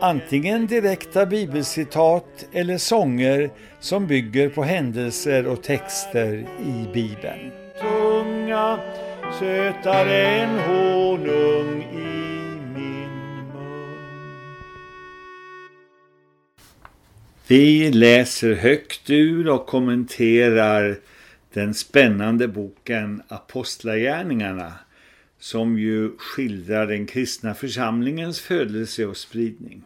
antingen direkta bibelcitat eller sånger som bygger på händelser och texter i Bibeln. Tunga, sötare än honung i min mun. Vi läser högt ur och kommenterar den spännande boken Apostlagärningarna som ju skildrar den kristna församlingens födelse och spridning.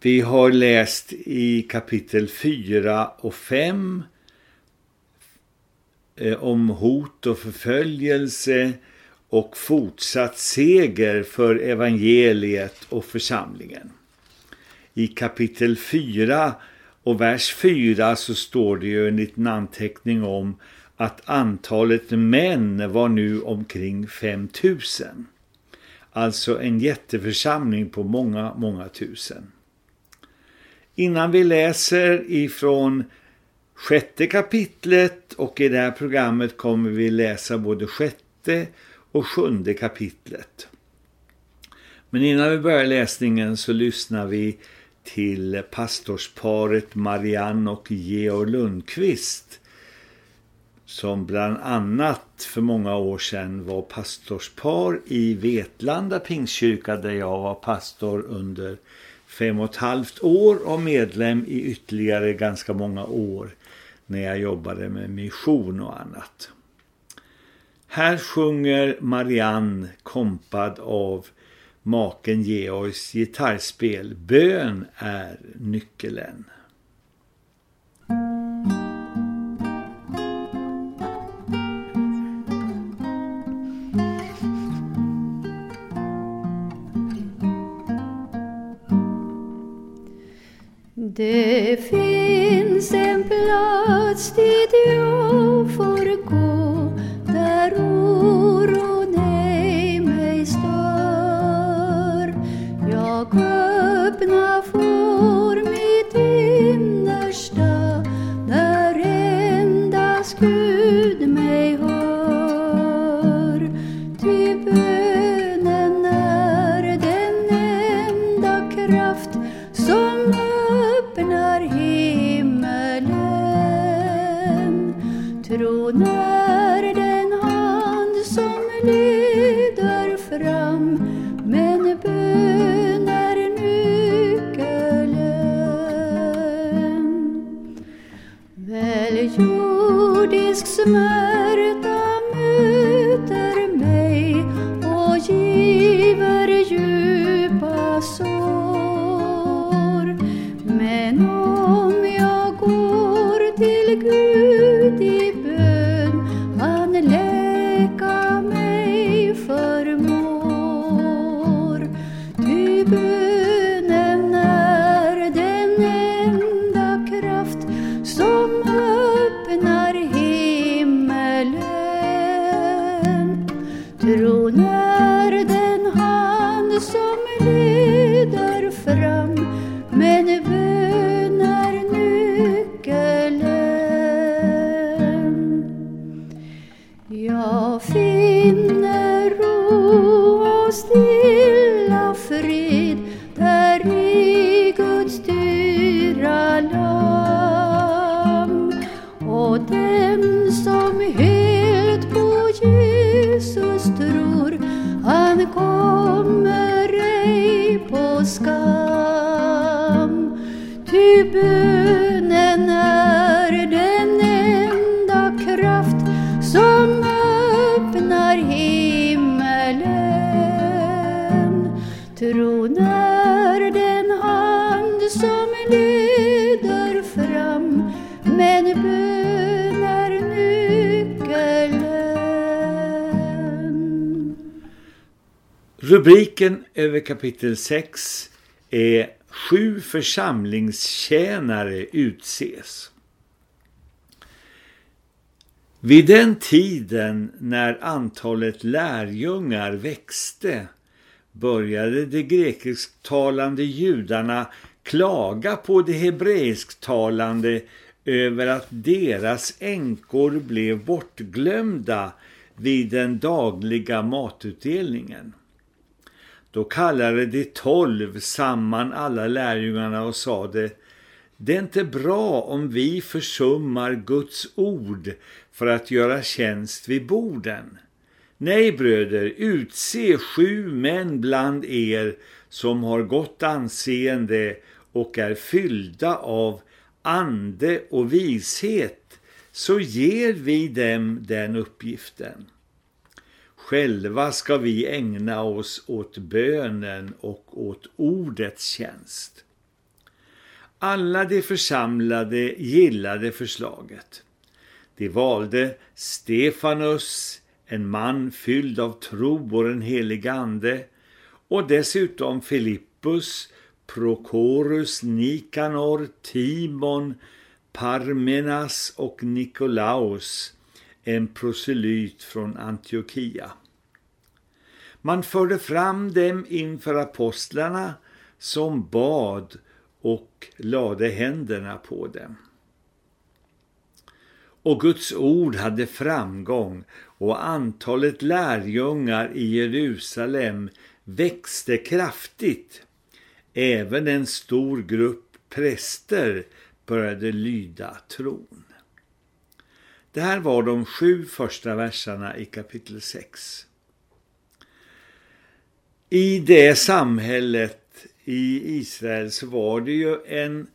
Vi har läst i kapitel 4 och 5 eh, om hot och förföljelse och fortsatt seger för evangeliet och församlingen. I kapitel 4 och vers 4 så står det ju en liten anteckning om att antalet män var nu omkring 5000. Alltså en jätteförsamling på många, många tusen. Innan vi läser ifrån sjätte kapitlet och i det här programmet kommer vi läsa både sjätte och sjunde kapitlet. Men innan vi börjar läsningen så lyssnar vi till pastorsparet Marianne och Georg Lundqvist som bland annat för många år sedan var pastorspar i Vetlanda Pingstkyrka där jag var pastor under fem och ett halvt år och medlem i ytterligare ganska många år när jag jobbade med mission och annat. Här sjunger Marianne kompad av maken Georgs gitarrspel Bön är nyckeln. Det finns en plats dit jag Rubriken över kapitel 6 är Sju församlingstjänare utses. Vid den tiden när antalet lärjungar växte började de grekisktalande judarna klaga på de hebreisktalande över att deras änkor blev bortglömda vid den dagliga matutdelningen. Då kallade de tolv samman alla lärjungarna och sade Det är inte bra om vi försummar Guds ord för att göra tjänst vid borden. Nej bröder, utse sju män bland er som har gott anseende och är fyllda av ande och vishet, så ger vi dem den uppgiften. Själva ska vi ägna oss åt bönen och åt ordets tjänst. Alla de församlade gillade förslaget. De valde Stefanus, en man fylld av tro och den helige ande, och dessutom Filippus, Prokorus, Nikanor, Timon, Parmenas och Nikolaus, en proselyt från Antiochia. Man förde fram dem inför apostlarna som bad och lade händerna på dem. Och Guds ord hade framgång och antalet lärjungar i Jerusalem växte kraftigt. Även en stor grupp präster började lyda tron. Det här var de sju första verserna i kapitel 6. I det samhället i Israel så var det ju en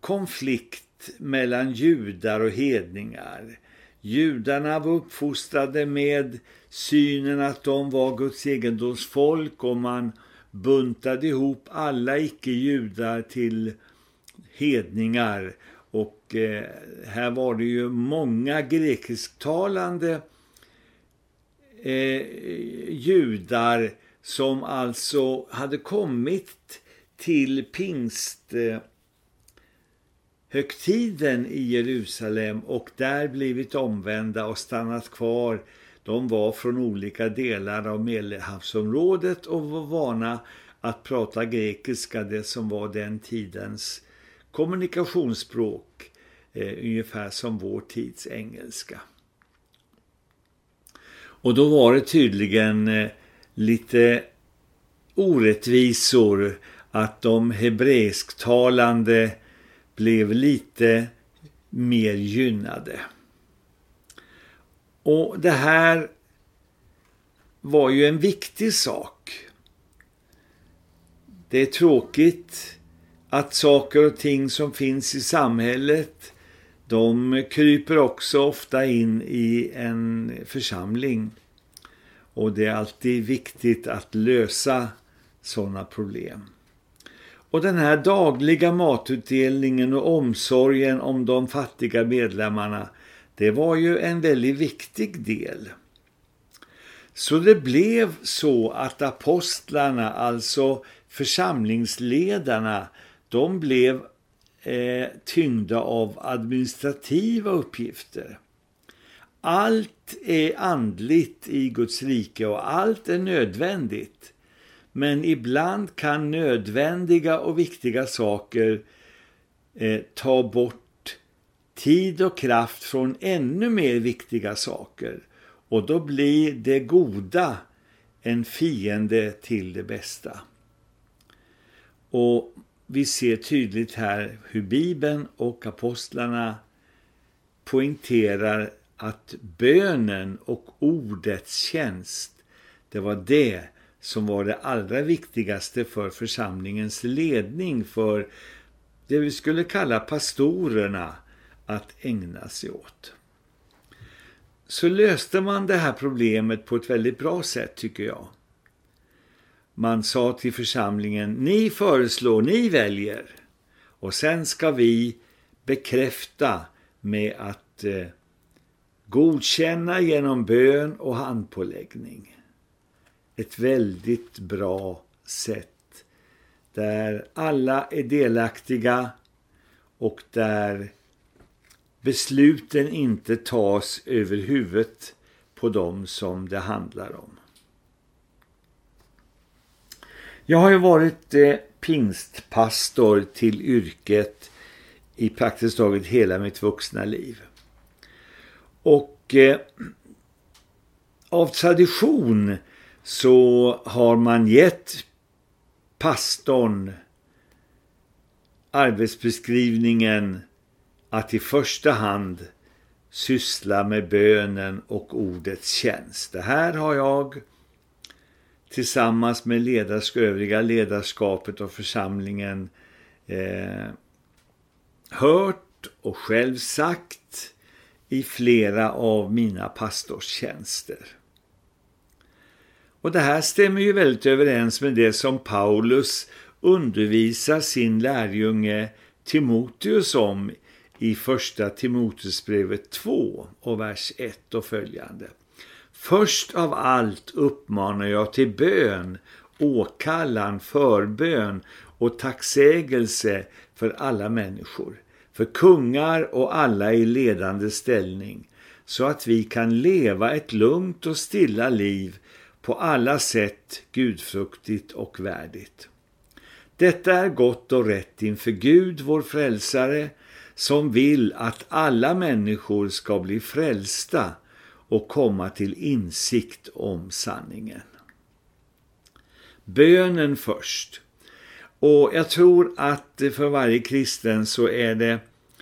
konflikt mellan judar och hedningar. Judarna var uppfostrade med synen att de var Guds egendomsfolk och man buntade ihop alla icke-judar till hedningar och eh, här var det ju många grekisktalande eh, judar som alltså hade kommit till pingsthögtiden eh, i Jerusalem och där blivit omvända och stannat kvar. De var från olika delar av Medelhavsområdet och var vana att prata grekiska, det som var den tidens kommunikationsspråk, eh, ungefär som vår tids engelska. Och då var det tydligen eh, lite orättvisor att de hebreisktalande blev lite mer gynnade. Och det här var ju en viktig sak. Det är tråkigt att saker och ting som finns i samhället de kryper också ofta in i en församling. Och det är alltid viktigt att lösa sådana problem. Och den här dagliga matutdelningen och omsorgen om de fattiga medlemmarna, det var ju en väldigt viktig del. Så det blev så att apostlarna, alltså församlingsledarna, de blev eh, tyngda av administrativa uppgifter. Allt är andligt i Guds rike och allt är nödvändigt. Men ibland kan nödvändiga och viktiga saker eh, ta bort tid och kraft från ännu mer viktiga saker. Och då blir det goda en fiende till det bästa. Och vi ser tydligt här hur Bibeln och apostlarna poängterar att bönen och ordets tjänst, det var det som var det allra viktigaste för församlingens ledning, för det vi skulle kalla pastorerna att ägna sig åt. Så löste man det här problemet på ett väldigt bra sätt tycker jag. Man sa till församlingen, ni föreslår, ni väljer. Och sen ska vi bekräfta med att eh, godkänna genom bön och handpåläggning. ett väldigt bra sätt där alla är delaktiga och där besluten inte tas över huvudet på dem som det handlar om. Jag har ju varit eh, pingstpastor till yrket i praktiskt taget hela mitt vuxna liv. Och eh, av tradition så har man gett pastorn arbetsbeskrivningen att i första hand syssla med bönen och ordets tjänst. Det här har jag tillsammans med ledarsk, övriga ledarskapet och församlingen eh, hört och själv sagt i flera av mina pastorstjänster. Och det här stämmer ju väldigt överens med det som Paulus undervisar sin lärjunge Timoteus om i första Timoteusbrevet 2 och vers 1 och följande. Först av allt uppmanar jag till bön, åkallan, förbön och tacksägelse för alla människor, för kungar och alla i ledande ställning, så att vi kan leva ett lugnt och stilla liv på alla sätt gudfruktigt och värdigt. Detta är gott och rätt inför Gud, vår frälsare, som vill att alla människor ska bli frälsta och komma till insikt om sanningen. Bönen först. Och jag tror att för varje kristen så är det,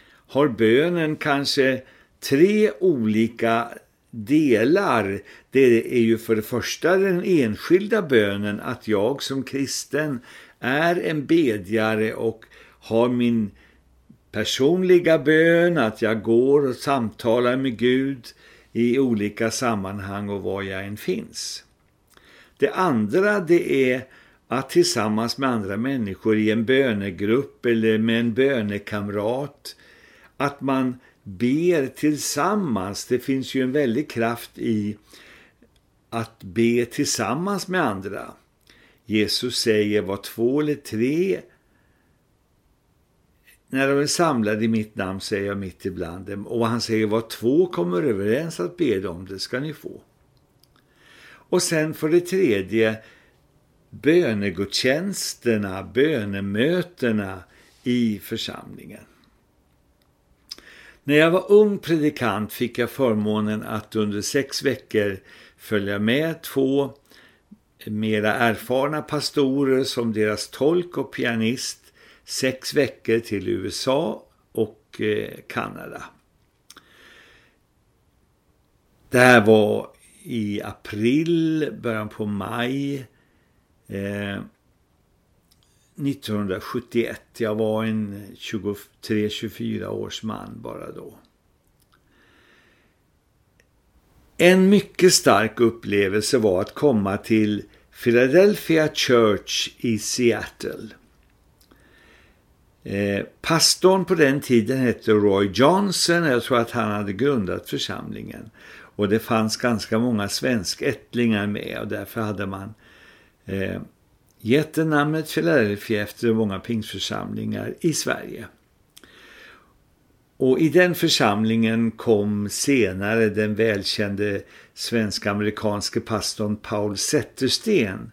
har bönen kanske tre olika delar. Det är ju för det första den enskilda bönen att jag som kristen är en bedjare och har min personliga bön, att jag går och samtalar med Gud i olika sammanhang och var jag än finns. Det andra det är att tillsammans med andra människor i en bönegrupp eller med en bönekamrat att man ber tillsammans. Det finns ju en väldig kraft i att be tillsammans med andra. Jesus säger var två eller tre när de är samlade i mitt namn säger jag mitt ibland dem. Och han säger vad två kommer överens att be om det ska ni få. Och sen för det tredje bönegudstjänsterna, bönemötena i församlingen. När jag var ung predikant fick jag förmånen att under sex veckor följa med två mera erfarna pastorer som deras tolk och pianist sex veckor till USA och eh, Kanada. Det här var i april, början på maj eh, 1971. Jag var en 23-24 års man bara då. En mycket stark upplevelse var att komma till Philadelphia Church i Seattle. Eh, pastorn på den tiden hette Roy Johnson. Jag tror att han hade grundat församlingen. Och det fanns ganska många svenskättlingar med och därför hade man eh, gett namnet Philadelphia efter många pingsförsamlingar i Sverige. Och i den församlingen kom senare den välkände svensk-amerikanske pastorn Paul Zettersten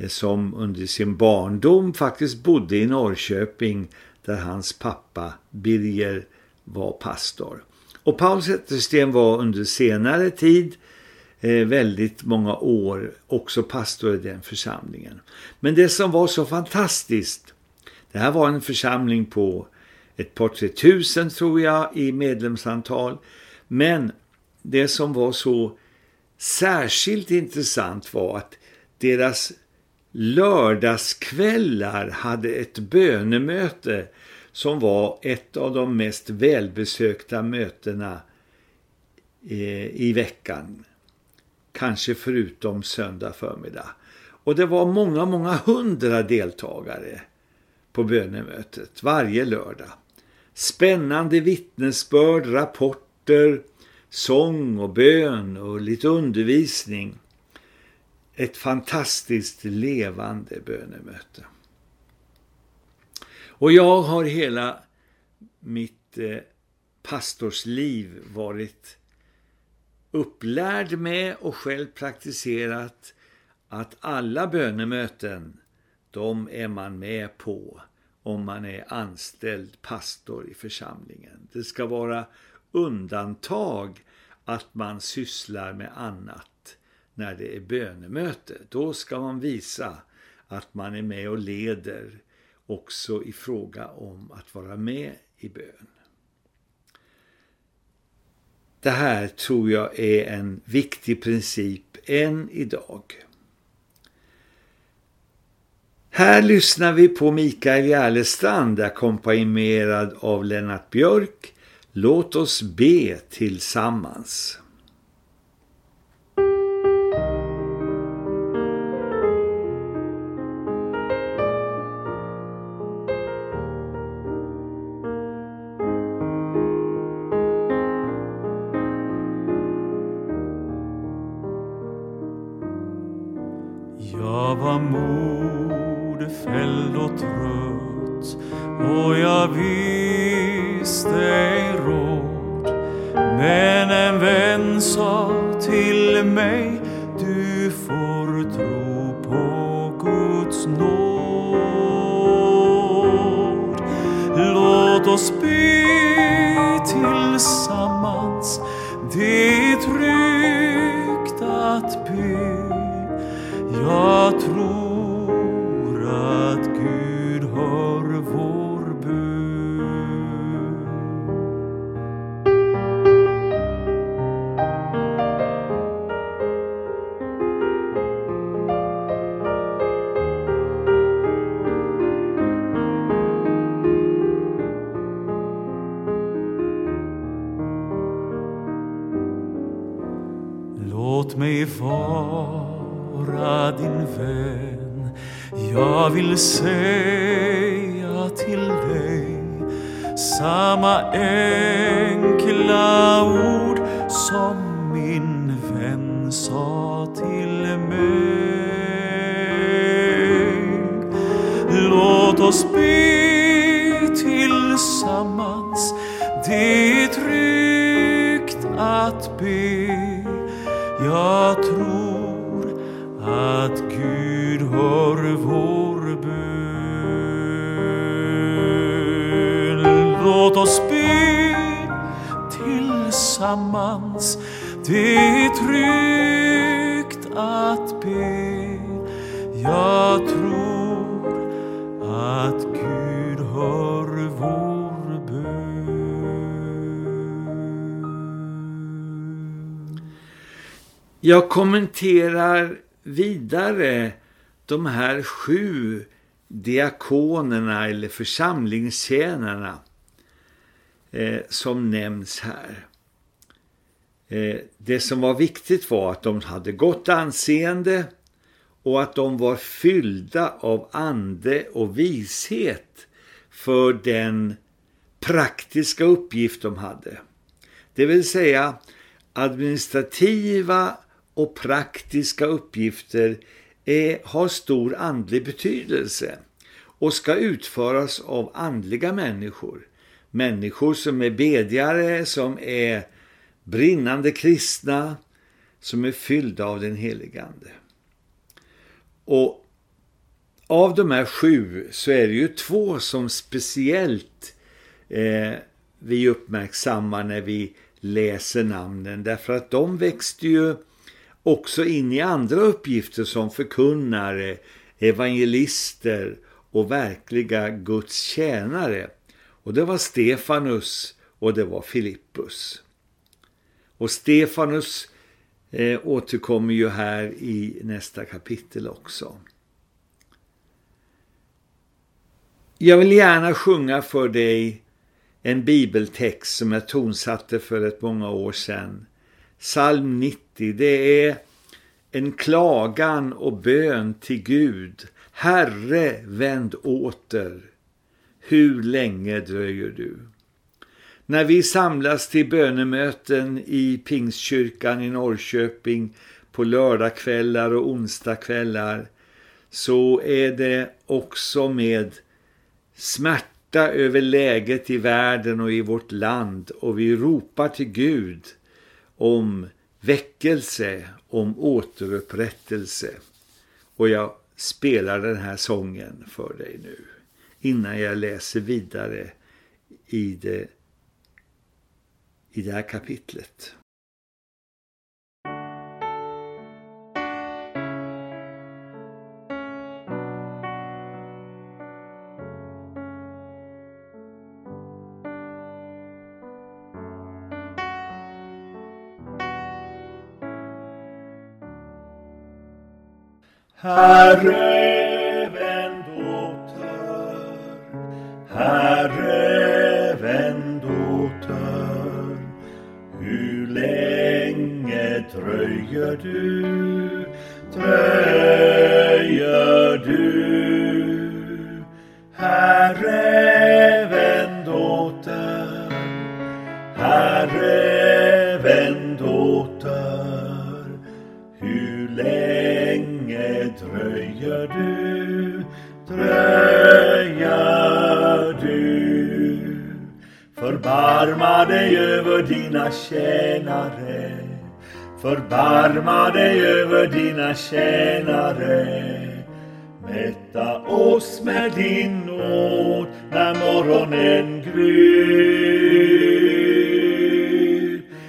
Eh, som under sin barndom faktiskt bodde i Norrköping där hans pappa Birger var pastor. Och Paul Zettersten var under senare tid eh, väldigt många år också pastor i den församlingen. Men det som var så fantastiskt, det här var en församling på ett par tre tusen tror jag i medlemsantal. Men det som var så särskilt intressant var att deras lördagskvällar hade ett bönemöte som var ett av de mest välbesökta mötena eh, i veckan. Kanske förutom söndag förmiddag. Och det var många, många hundra deltagare på bönemötet varje lördag. Spännande vittnesbörd, rapporter, sång och bön och lite undervisning ett fantastiskt levande bönemöte. Och jag har hela mitt eh, pastorsliv varit upplärd med och själv praktiserat att alla bönemöten, de är man med på om man är anställd pastor i församlingen. Det ska vara undantag att man sysslar med annat när det är bönemöte. Då ska man visa att man är med och leder också i fråga om att vara med i bön. Det här tror jag är en viktig princip än idag. Här lyssnar vi på Mikael Järlestrand ackompanjerad av Lennart Björk. Låt oss be tillsammans. Jag kommenterar vidare de här sju diakonerna eller församlingstjänarna eh, som nämns här. Eh, det som var viktigt var att de hade gott anseende och att de var fyllda av ande och vishet för den praktiska uppgift de hade. Det vill säga administrativa och praktiska uppgifter är, har stor andlig betydelse och ska utföras av andliga människor. Människor som är bedjare, som är brinnande kristna, som är fyllda av den helige Ande. Och av de här sju så är det ju två som speciellt eh, vi uppmärksammar när vi läser namnen. Därför att de växte ju också in i andra uppgifter som förkunnare, evangelister och verkliga Guds tjänare. Och det var Stefanus och det var Filippus. Och Stefanus eh, återkommer ju här i nästa kapitel också. Jag vill gärna sjunga för dig en bibeltext som jag tonsatte för ett många år sedan. Psalm 90, det är en klagan och bön till Gud. Herre, vänd åter. Hur länge dröjer du? När vi samlas till bönemöten i Pingstkyrkan i Norrköping på på lördagskvällar och onsdagskvällar så är det också med smärta över läget i världen och i vårt land och vi ropar till Gud om väckelse, om återupprättelse. Och jag spelar den här sången för dig nu innan jag läser vidare i det, i det här kapitlet. Herre, vänd åter, Herre, vänd åter. Hur länge dröjer du, dig över dina tjänare, förbarma dig över dina tjänare. Mätta oss med din nåd när morgonen gryr.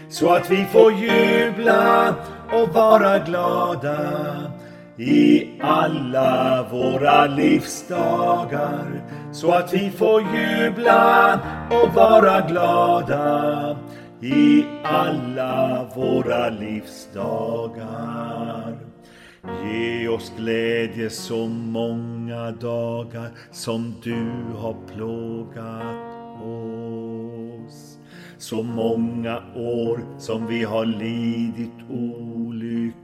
Så att vi får jubla och vara glada i alla våra livsdagar. Så att vi får jubla och vara glada i alla våra livsdagar. Ge oss glädje så många dagar som du har plågat oss. Så många år som vi har lidit olycka.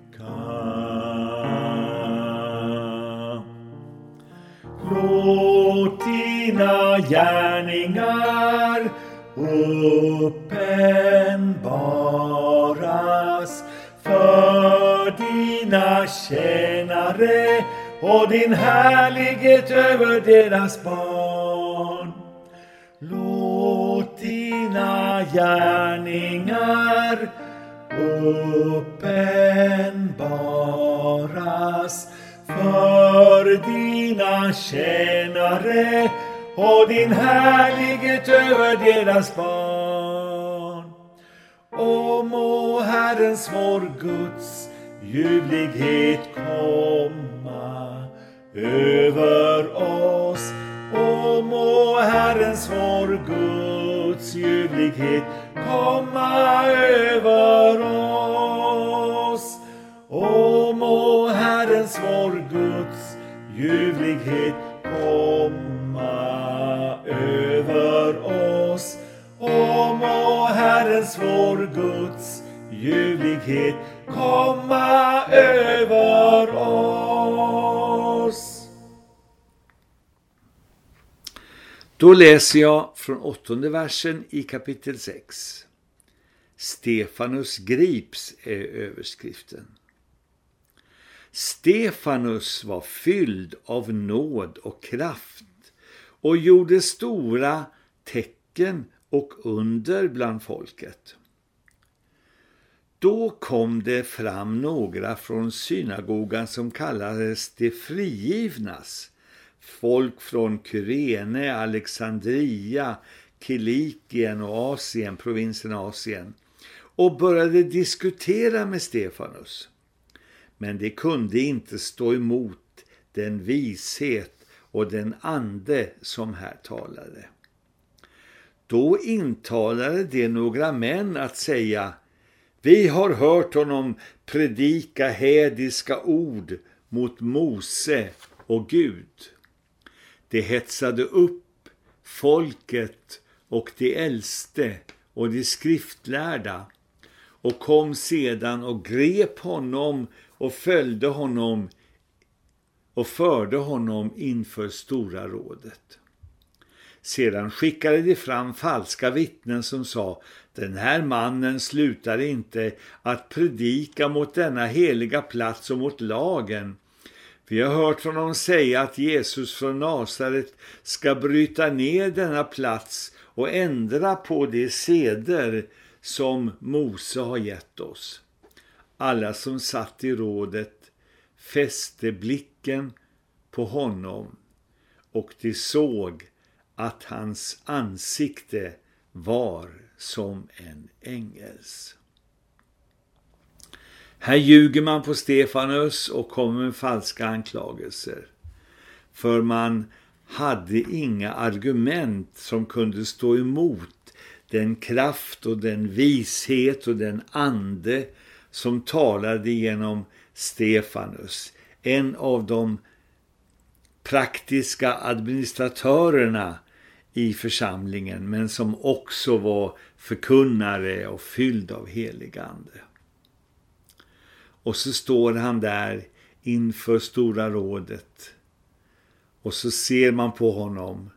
Låt dina gärningar uppenbaras för dina tjänare och din härlighet över deras barn. Låt dina gärningar uppenbaras för dina tjänare och din härlighet över deras barn. Och må Herrens vår Guds ljuvlighet komma över oss. Och må Herrens vår Guds ljuvlighet komma över oss. Och må Herrens vår Guds ljuvlighet komma över oss. Och må Herrens vår Guds ljuvlighet komma över oss. Då läser jag från åttonde versen i kapitel 6. Stefanus grips är överskriften. Stefanus var fylld av nåd och kraft och gjorde stora tecken och under bland folket. Då kom det fram några från synagogan som kallades de frigivnas, folk från Kyrene, Alexandria, Kilikien och Asien, provinsen Asien, och började diskutera med Stefanus. Men de kunde inte stå emot den vishet och den ande som här talade. Då intalade de några män att säga Vi har hört honom predika hädiska ord mot Mose och Gud. De hetsade upp folket och de äldste och de skriftlärda och kom sedan och grep honom och följde honom och förde honom inför stora rådet. Sedan skickade de fram falska vittnen som sa den här mannen slutar inte att predika mot denna heliga plats och mot lagen. Vi har hört från honom säga att Jesus från Nasaret ska bryta ner denna plats och ändra på de seder som Mose har gett oss. Alla som satt i rådet fäste blicken på honom och de såg att hans ansikte var som en ängels. Här ljuger man på Stefanus och kommer med falska anklagelser. För man hade inga argument som kunde stå emot den kraft och den vishet och den ande som talade genom Stefanus. En av de praktiska administratörerna i församlingen men som också var förkunnare och fylld av heligande. Och så står han där inför Stora rådet och så ser man på honom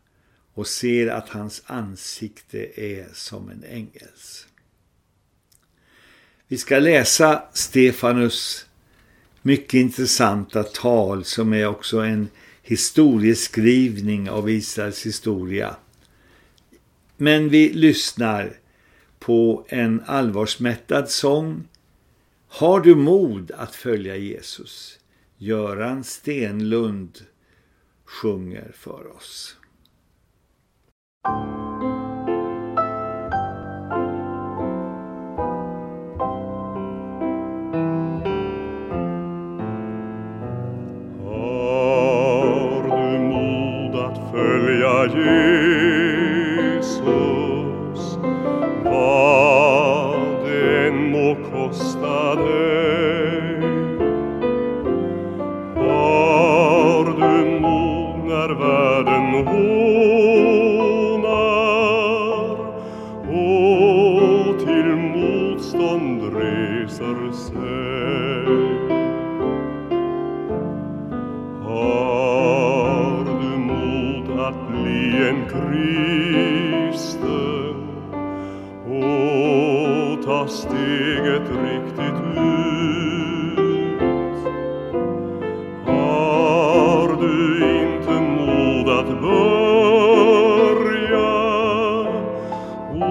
och ser att hans ansikte är som en ängels. Vi ska läsa Stefanus mycket intressanta tal som är också en historieskrivning av Israels historia. Men vi lyssnar på en allvarsmättad sång. Har du mod att följa Jesus? Göran Stenlund sjunger för oss.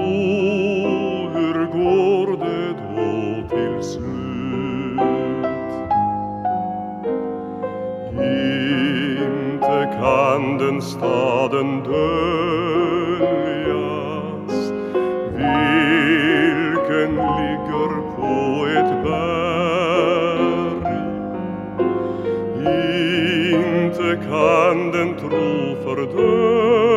vågor går det då till slut. Inte kan den staden döljas, vilken ligger på ett berg. Inte kan den tro fördöljas,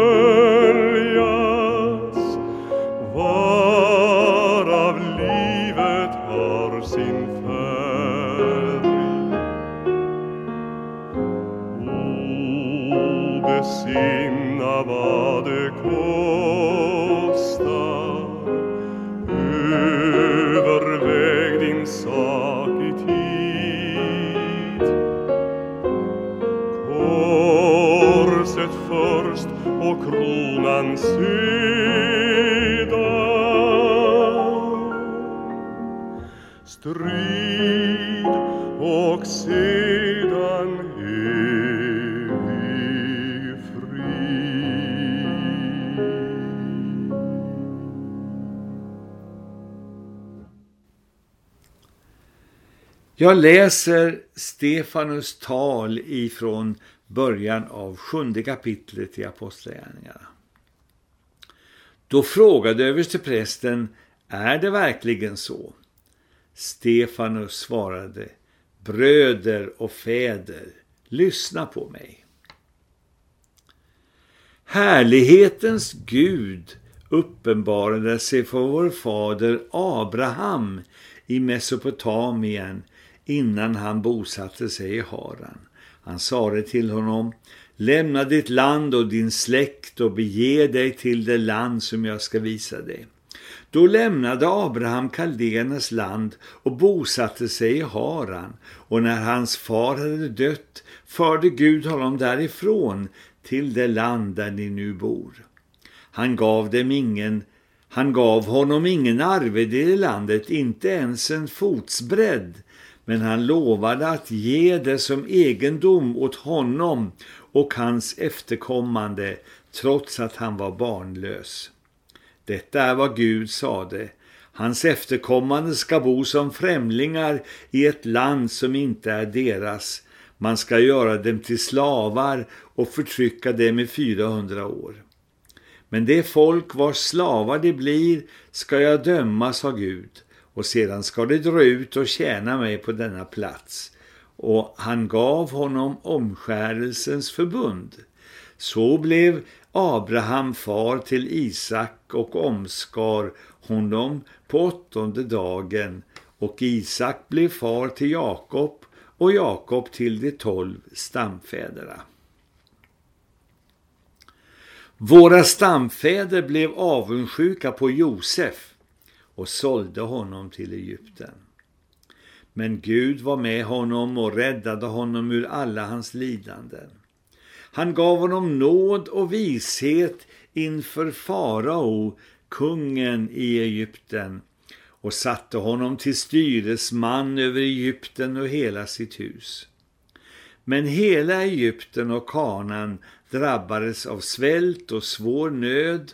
Jag läser Stefanus tal ifrån början av sjunde kapitlet i Apostlagärningarna. Då frågade översteprästen, är det verkligen så? Stefanus svarade, bröder och fäder, lyssna på mig. Härlighetens Gud uppenbarade sig för vår fader Abraham i Mesopotamien innan han bosatte sig i Haran. Han sade till honom, lämna ditt land och din släkt och bege dig till det land som jag ska visa dig. Då lämnade Abraham Kaldenas land och bosatte sig i Haran och när hans far hade dött förde Gud honom därifrån till det land där ni nu bor. Han gav dem ingen Han gav honom ingen arvedel i landet, inte ens en fotsbredd, men han lovade att ge det som egendom åt honom och hans efterkommande, trots att han var barnlös. Detta är vad Gud sade. Hans efterkommande ska bo som främlingar i ett land som inte är deras. Man ska göra dem till slavar och förtrycka dem i 400 år. Men det folk vars slavar de blir ska jag döma, sa Gud, och sedan ska du dra ut och tjäna mig på denna plats. Och han gav honom omskärelsens förbund. Så blev Abraham far till Isak och omskar honom på åttonde dagen och Isak blev far till Jakob och Jakob till de tolv stamfäderna. Våra stamfäder blev avundsjuka på Josef och sålde honom till Egypten. Men Gud var med honom och räddade honom ur alla hans lidanden. Han gav honom nåd och vishet inför farao, kungen i Egypten, och satte honom till styresman över Egypten och hela sitt hus. Men hela Egypten och Kanan drabbades av svält och svår nöd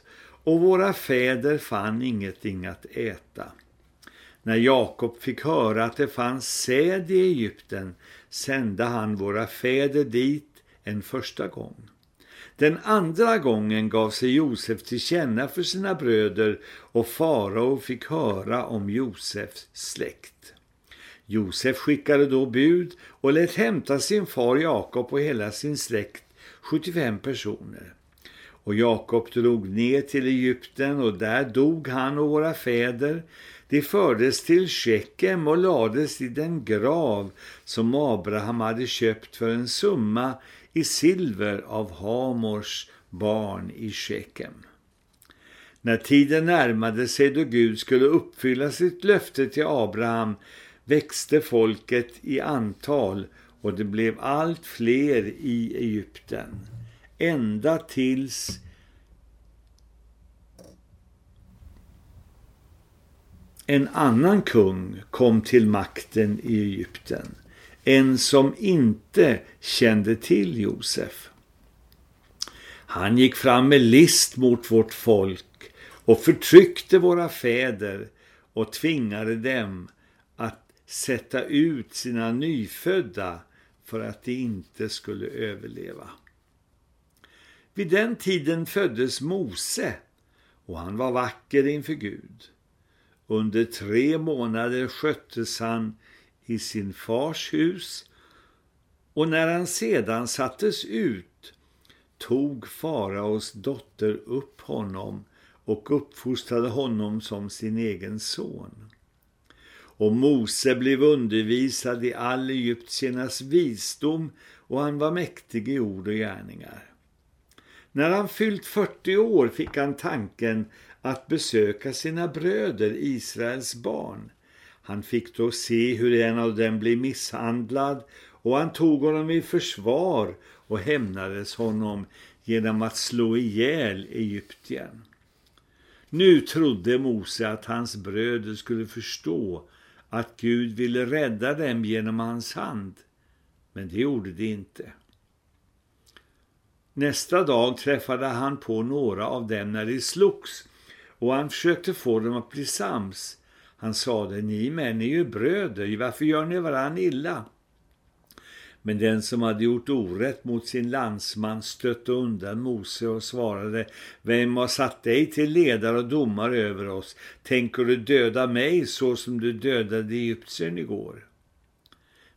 och våra fäder fann ingenting att äta. När Jakob fick höra att det fanns säd i Egypten sände han våra fäder dit en första gång. Den andra gången gav sig Josef till känna för sina bröder och farao fick höra om Josefs släkt. Josef skickade då bud och lät hämta sin far Jakob och hela sin släkt, 75 personer. Och Jakob drog ner till Egypten och där dog han och våra fäder. De fördes till Shekem och lades i den grav som Abraham hade köpt för en summa i silver av Hamors barn i Shekem. När tiden närmade sig då Gud skulle uppfylla sitt löfte till Abraham växte folket i antal och det blev allt fler i Egypten. Ända tills en annan kung kom till makten i Egypten en som inte kände till Josef. Han gick fram med list mot vårt folk och förtryckte våra fäder och tvingade dem att sätta ut sina nyfödda för att de inte skulle överleva. Vid den tiden föddes Mose och han var vacker inför Gud. Under tre månader sköttes han i sin fars hus och när han sedan sattes ut tog faraos dotter upp honom och uppfostrade honom som sin egen son. Och Mose blev undervisad i all egyptiernas visdom och han var mäktig i ord och gärningar. När han fyllt 40 år fick han tanken att besöka sina bröder, Israels barn. Han fick då se hur en av dem blev misshandlad och han tog honom i försvar och hämnades honom genom att slå ihjäl Egyptien. Nu trodde Mose att hans bröder skulle förstå att Gud ville rädda dem genom hans hand, men det gjorde det inte. Nästa dag träffade han på några av dem när de slogs och han försökte få dem att bli sams. Han sade, ni män är ju bröder, varför gör ni varann illa? Men den som hade gjort orätt mot sin landsman stötte undan Mose och svarade, vem har satt dig till ledare och domare över oss? Tänker du döda mig så som du dödade Egypten igår?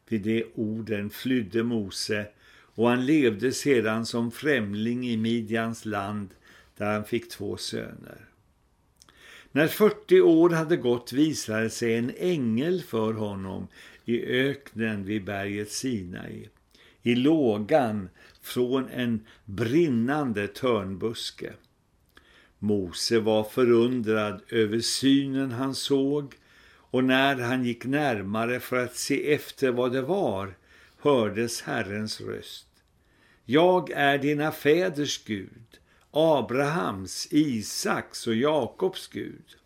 Vid de orden flydde Mose och han levde sedan som främling i Midjans land där han fick två söner. När 40 år hade gått visade sig en ängel för honom i öknen vid berget Sinai, i lågan från en brinnande törnbuske. Mose var förundrad över synen han såg och när han gick närmare för att se efter vad det var hördes Herrens röst. Jag är dina fäders Gud, Abrahams, Isaks och Jakobs Gud.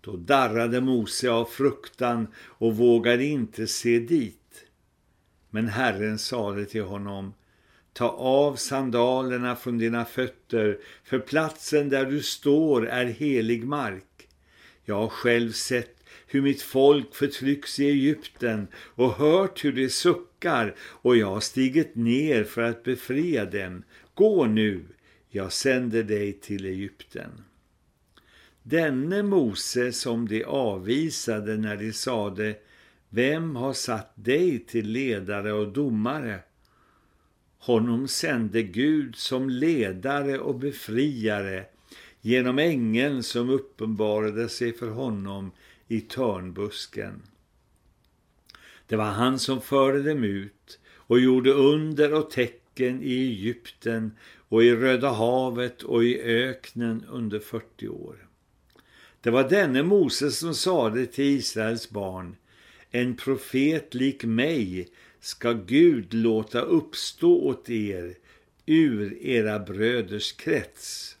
Då darrade Mose av fruktan och vågade inte se dit. Men Herren sade till honom, ta av sandalerna från dina fötter, för platsen där du står är helig mark. Jag har själv sett hur mitt folk förtrycks i Egypten och hört hur de suckar och jag har stigit ner för att befria dem. Gå nu, jag sänder dig till Egypten. Denne Mose som de avvisade när de sade Vem har satt dig till ledare och domare? Honom sände Gud som ledare och befriare genom ängeln som uppenbarade sig för honom i törnbusken. Det var han som förde dem ut och gjorde under och tecken i Egypten och i Röda havet och i öknen under 40 år. Det var denne Moses som sade till Israels barn, en profet lik mig ska Gud låta uppstå åt er ur era bröders krets.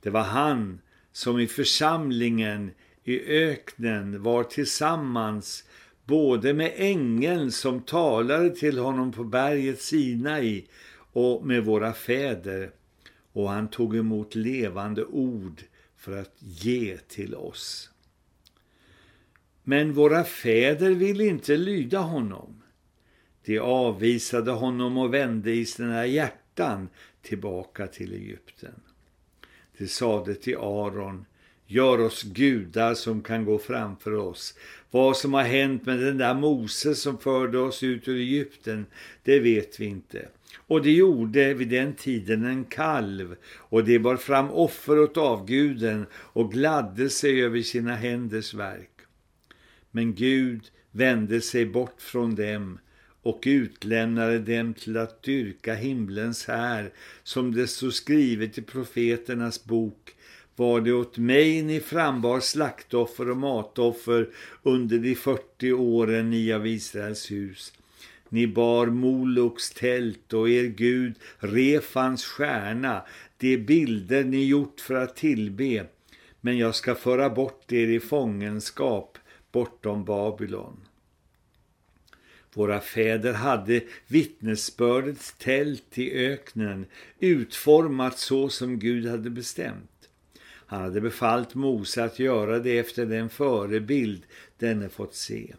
Det var han som i församlingen i öknen var tillsammans både med ängeln som talade till honom på berget Sinai och med våra fäder och han tog emot levande ord för att ge till oss. Men våra fäder ville inte lyda honom. De avvisade honom och vände i sina hjärtan tillbaka till Egypten. De sade till Aron, gör oss gudar som kan gå framför oss. Vad som har hänt med den där Moses som förde oss ut ur Egypten, det vet vi inte. Och det gjorde vid den tiden en kalv och det bar fram offer åt avguden och gladde sig över sina händers verk. Men Gud vände sig bort från dem och utlämnade dem till att dyrka himlens här som det så skrivet i profeternas bok var det åt mig ni frambar slaktoffer och matoffer under de 40 åren ni av Israels hus. Ni bar Moloks tält och er Gud Refans stjärna, de bilder ni gjort för att tillbe. Men jag ska föra bort er i fångenskap bortom Babylon. Våra fäder hade vittnesbördets tält i öknen utformat så som Gud hade bestämt. Han hade befallt Mose att göra det efter den förebild denne fått se.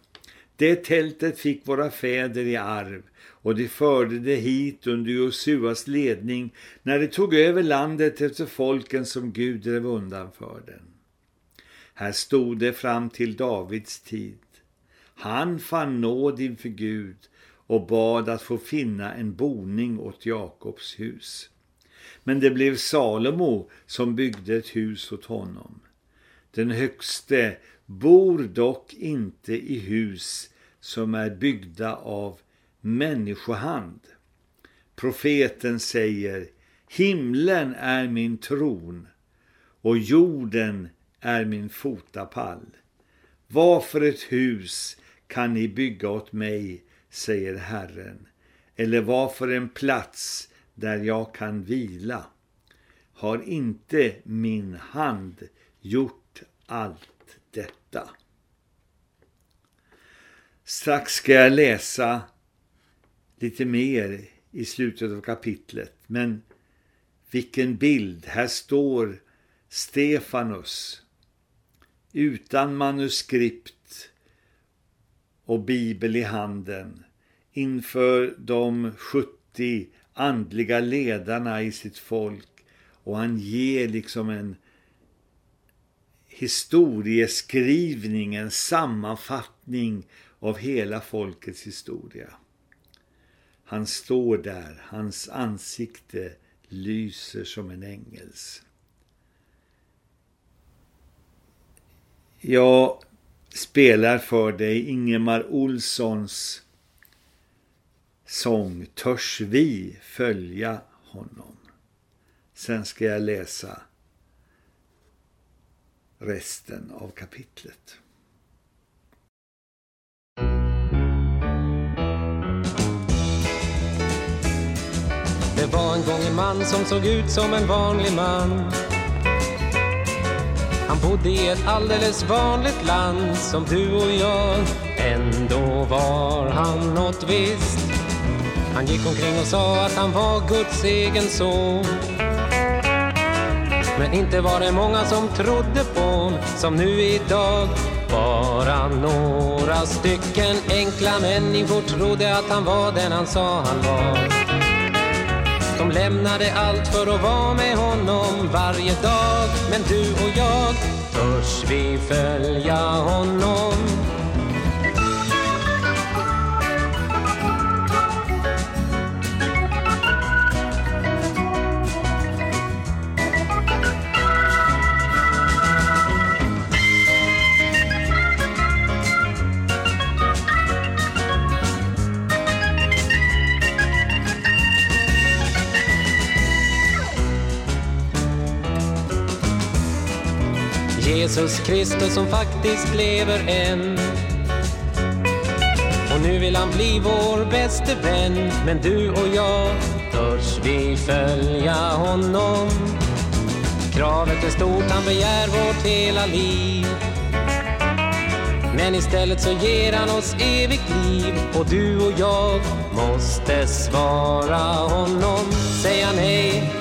Det tältet fick våra fäder i arv och de förde det hit under Josuas ledning när de tog över landet efter folken som Gud drev undan för den. Här stod det fram till Davids tid. Han fann nåd inför Gud och bad att få finna en boning åt Jakobs hus. Men det blev Salomo som byggde ett hus åt honom. Den högste bor dock inte i hus som är byggda av människohand. Profeten säger, himlen är min tron och jorden är min fotapall. Varför ett hus kan ni bygga åt mig, säger Herren, eller varför en plats där jag kan vila. Har inte min hand gjort allt detta? Strax ska jag läsa lite mer i slutet av kapitlet. Men vilken bild! Här står Stefanus utan manuskript och bibel i handen inför de 70 andliga ledarna i sitt folk och han ger liksom en historieskrivning, en sammanfattning av hela folkets historia. Han står där, hans ansikte lyser som en ängels. Jag spelar för dig Ingemar Olssons sång Törs vi följa honom? Sen ska jag läsa resten av kapitlet. Det var en gång en man som såg ut som en vanlig man. Han bodde i ett alldeles vanligt land som du och jag. Ändå var han något visst. Han gick omkring och sa att han var Guds egen son. Men inte var det många som trodde på hon som nu idag. Bara några stycken enkla människor trodde att han var den han sa han var. De lämnade allt för att vara med honom varje dag. Men du och jag, törs vi följa honom? Jesus Kristus som faktiskt lever än. Och nu vill han bli vår bäste vän. Men du och jag, törs vi följa honom? Kravet är stort, han begär vårt hela liv. Men istället så ger han oss evigt liv och du och jag måste svara honom. Säga nej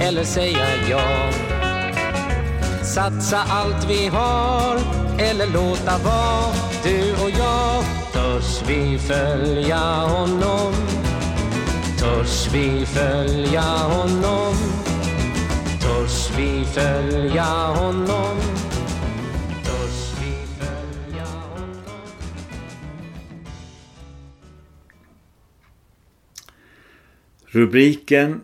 eller säga ja. Satsa allt vi har eller låta vara Du och jag, törs vi följa honom? Törs vi följa honom? Törs vi följa honom? Törs vi följa honom? Rubriken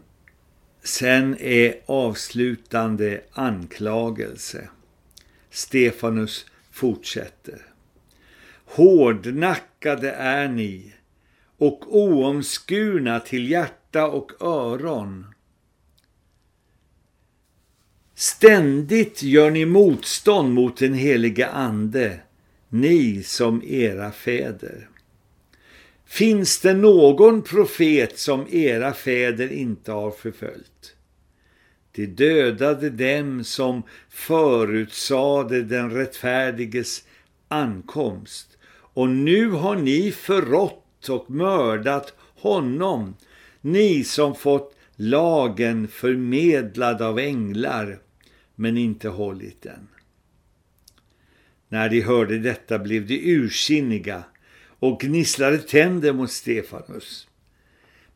sen är avslutande anklagelse. Stefanus fortsätter. Hårdnackade är ni och oomskurna till hjärta och öron. Ständigt gör ni motstånd mot den heliga ande, ni som era fäder. Finns det någon profet som era fäder inte har förföljt? De dödade dem som förutsade den rättfärdiges ankomst. Och nu har ni förrått och mördat honom, ni som fått lagen förmedlad av änglar, men inte hållit den. När de hörde detta blev de ursinniga och gnisslade tänder mot Stefanus.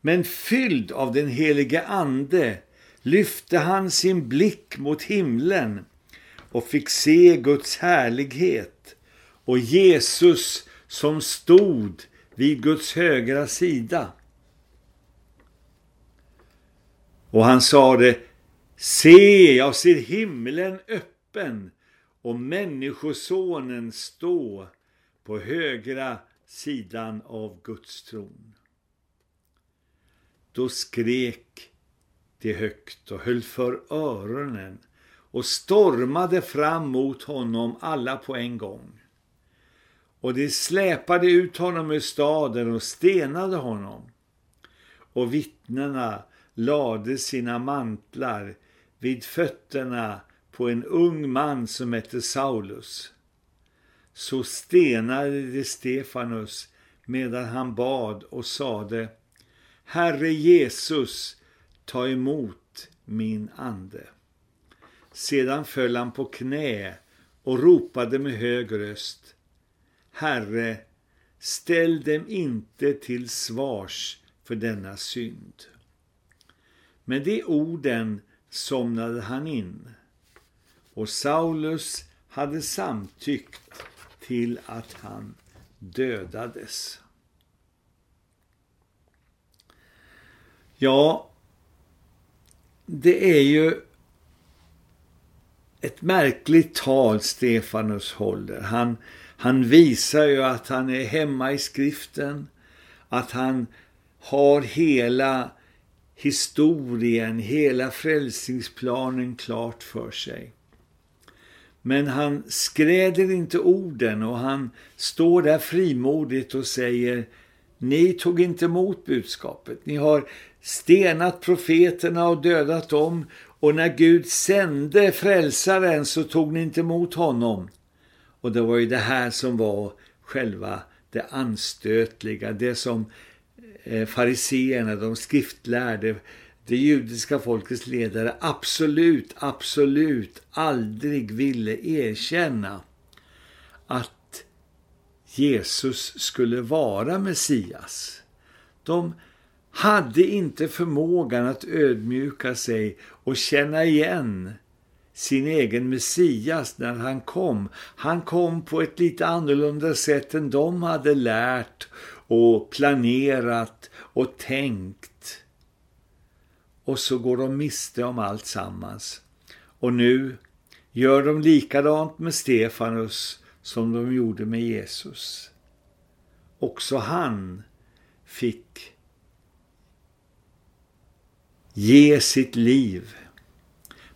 Men fylld av den helige ande lyfte han sin blick mot himlen och fick se Guds härlighet och Jesus som stod vid Guds högra sida. Och han sade, se jag ser himlen öppen och människosonen stå på högra sidan av Guds tron. Då skrek de högt och höll för öronen och stormade fram mot honom alla på en gång. Och de släpade ut honom ur staden och stenade honom. Och vittnena lade sina mantlar vid fötterna på en ung man som hette Saulus så stenade de Stefanus medan han bad och sade Herre Jesus, ta emot min ande. Sedan föll han på knä och ropade med hög röst Herre, ställ dem inte till svars för denna synd. Med de orden somnade han in och Saulus hade samtyckt till att han dödades. Ja, det är ju ett märkligt tal Stefanus håller. Han, han visar ju att han är hemma i skriften, att han har hela historien, hela frälsningsplanen klart för sig. Men han skräder inte orden och han står där frimodigt och säger Ni tog inte emot budskapet. Ni har stenat profeterna och dödat dem och när Gud sände frälsaren så tog ni inte emot honom. Och det var ju det här som var själva det anstötliga, det som eh, fariseerna, de skriftlärde, det judiska folkets ledare absolut, absolut aldrig ville erkänna att Jesus skulle vara Messias. De hade inte förmågan att ödmjuka sig och känna igen sin egen Messias när han kom. Han kom på ett lite annorlunda sätt än de hade lärt och planerat och tänkt. Och så går de miste om allt sammans. Och nu gör de likadant med Stefanus som de gjorde med Jesus. Också han fick ge sitt liv.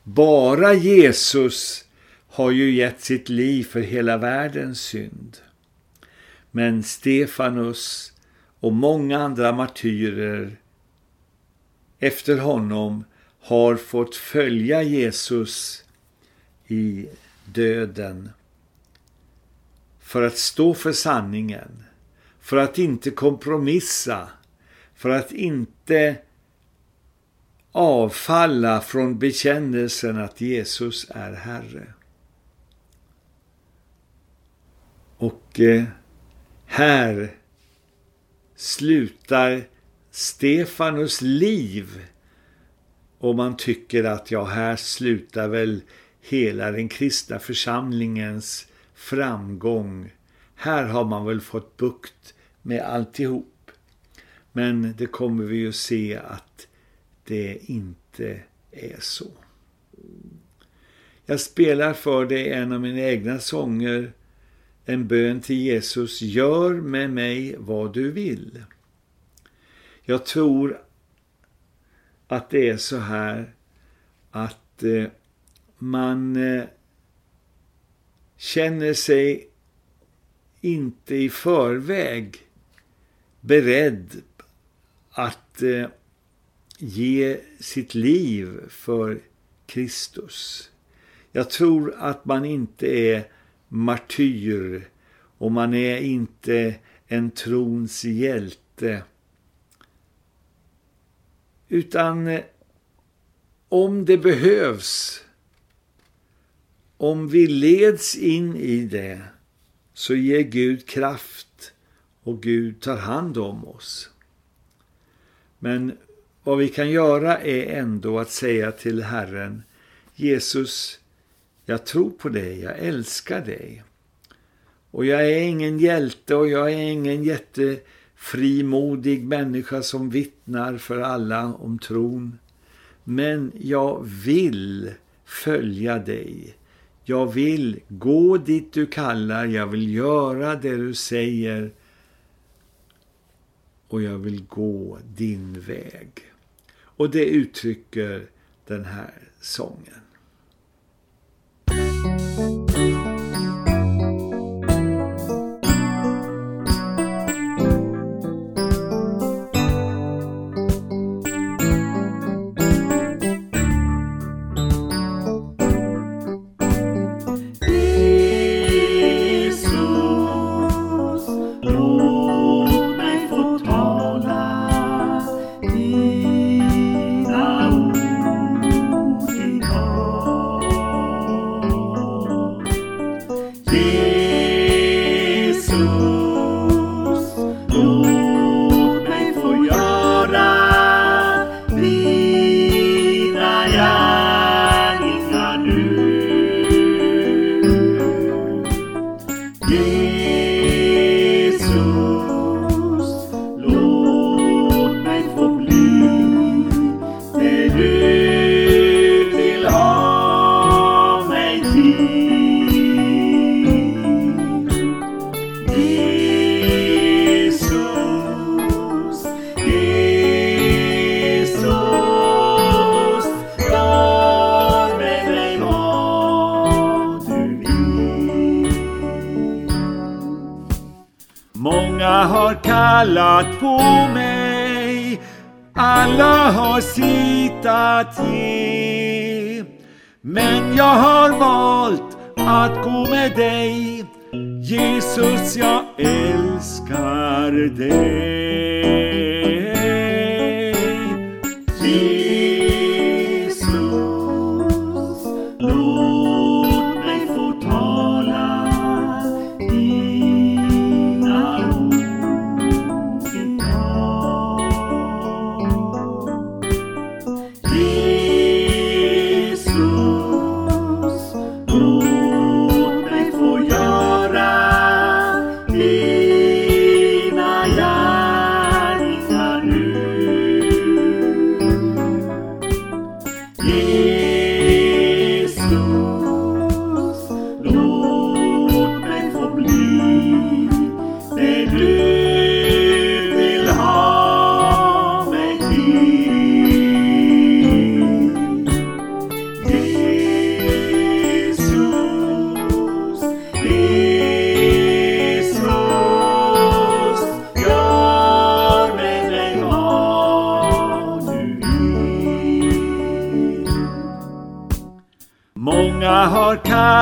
Bara Jesus har ju gett sitt liv för hela världens synd. Men Stefanus och många andra martyrer efter honom har fått följa Jesus i döden för att stå för sanningen, för att inte kompromissa, för att inte avfalla från bekännelsen att Jesus är Herre. Och eh, här slutar Stefanus liv och man tycker att ja, här slutar väl hela den kristna församlingens framgång. Här har man väl fått bukt med alltihop. Men det kommer vi att se att det inte är så. Jag spelar för dig en av mina egna sånger, en bön till Jesus, gör med mig vad du vill. Jag tror att det är så här att eh, man eh, känner sig inte i förväg beredd att eh, ge sitt liv för Kristus. Jag tror att man inte är martyr och man är inte en trons hjälte. Utan eh, om det behövs, om vi leds in i det, så ger Gud kraft och Gud tar hand om oss. Men vad vi kan göra är ändå att säga till Herren, Jesus, jag tror på dig, jag älskar dig. Och jag är ingen hjälte och jag är ingen frimodig människa som vittnar för alla om tron. Men jag vill följa dig. Jag vill gå dit du kallar, jag vill göra det du säger och jag vill gå din väg. Och det uttrycker den här sången. Alla har sitt att ge. Men jag har valt att gå med dig. Jesus, jag älskar dig.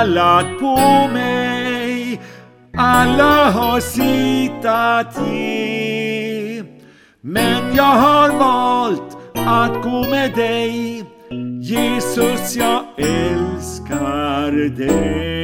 Kallat på mig, alla har sitt att ge. Men jag har valt att gå med dig, Jesus jag älskar dig.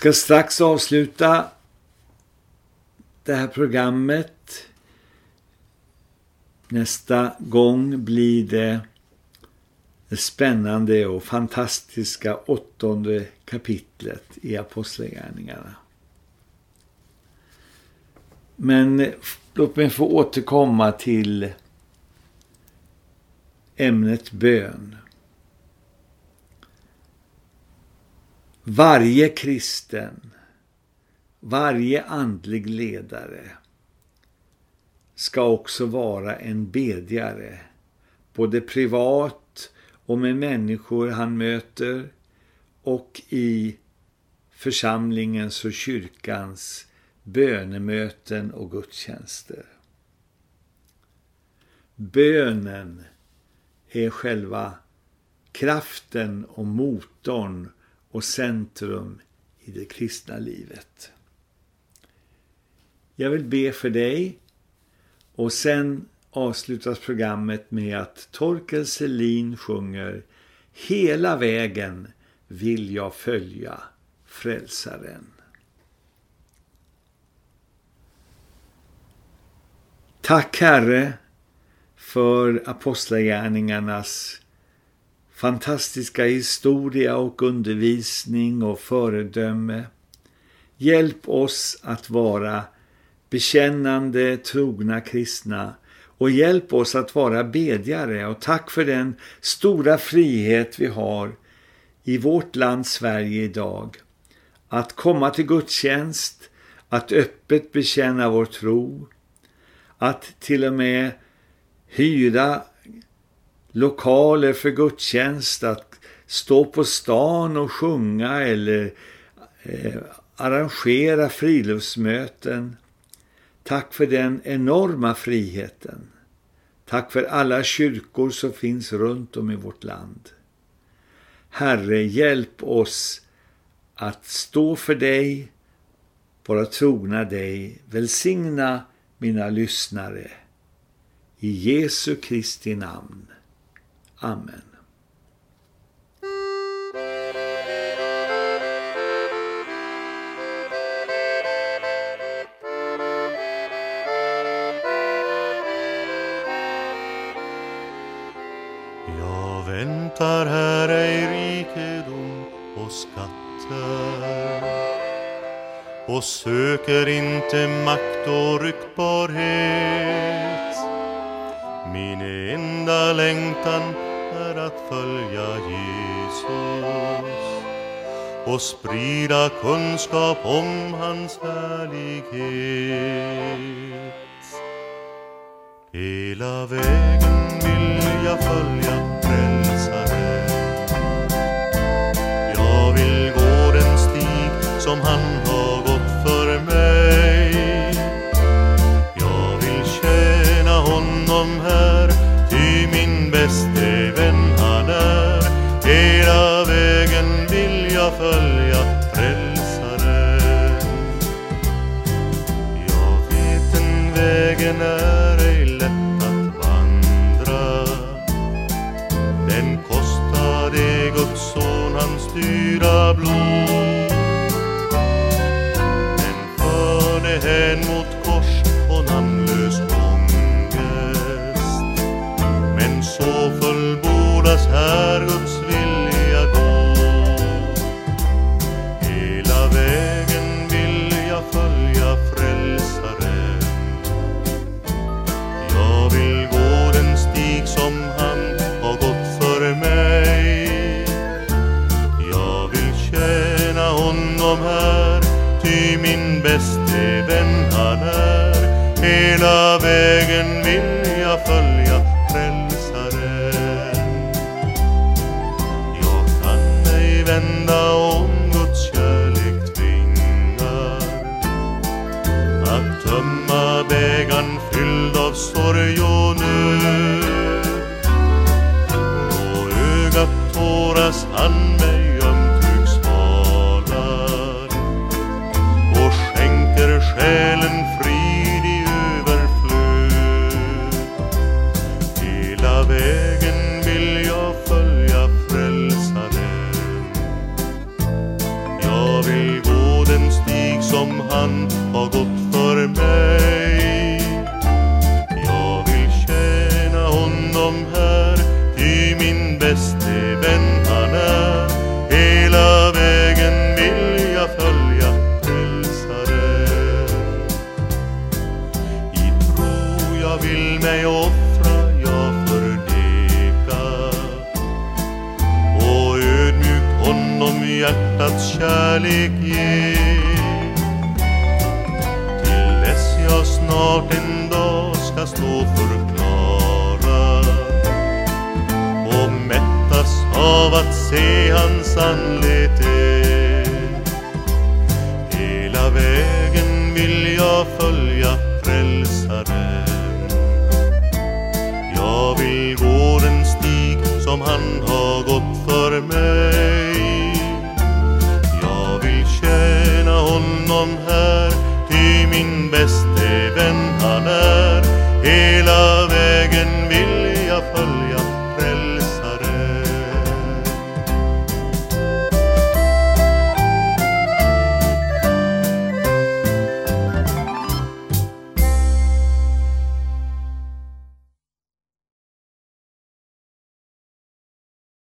Ska strax avsluta det här programmet. Nästa gång blir det det spännande och fantastiska åttonde kapitlet i Apostlagärningarna. Men låt mig få återkomma till ämnet bön. Varje kristen, varje andlig ledare ska också vara en bedjare, både privat och med människor han möter och i församlingens och kyrkans bönemöten och gudstjänster. Bönen är själva kraften och motorn och centrum i det kristna livet. Jag vill be för dig och sen avslutas programmet med att Torkel Selin sjunger Hela vägen vill jag följa frälsaren. Tack Herre för apostlagärningarnas fantastiska historia och undervisning och föredöme. Hjälp oss att vara bekännande, trogna kristna och hjälp oss att vara bedjare och tack för den stora frihet vi har i vårt land Sverige idag. Att komma till gudstjänst, att öppet bekänna vår tro, att till och med hyra lokaler för gudstjänst, att stå på stan och sjunga eller eh, arrangera friluftsmöten. Tack för den enorma friheten. Tack för alla kyrkor som finns runt om i vårt land. Herre, hjälp oss att stå för dig, vara trogna dig. Välsigna mina lyssnare. I Jesu Kristi namn. Amen. Jag väntar här ej rikedom och skatter och söker inte makt och ryktbarhet. Min enda längtan är att följa Jesus och sprida kunskap om hans härlighet. Hela vägen vill jag följa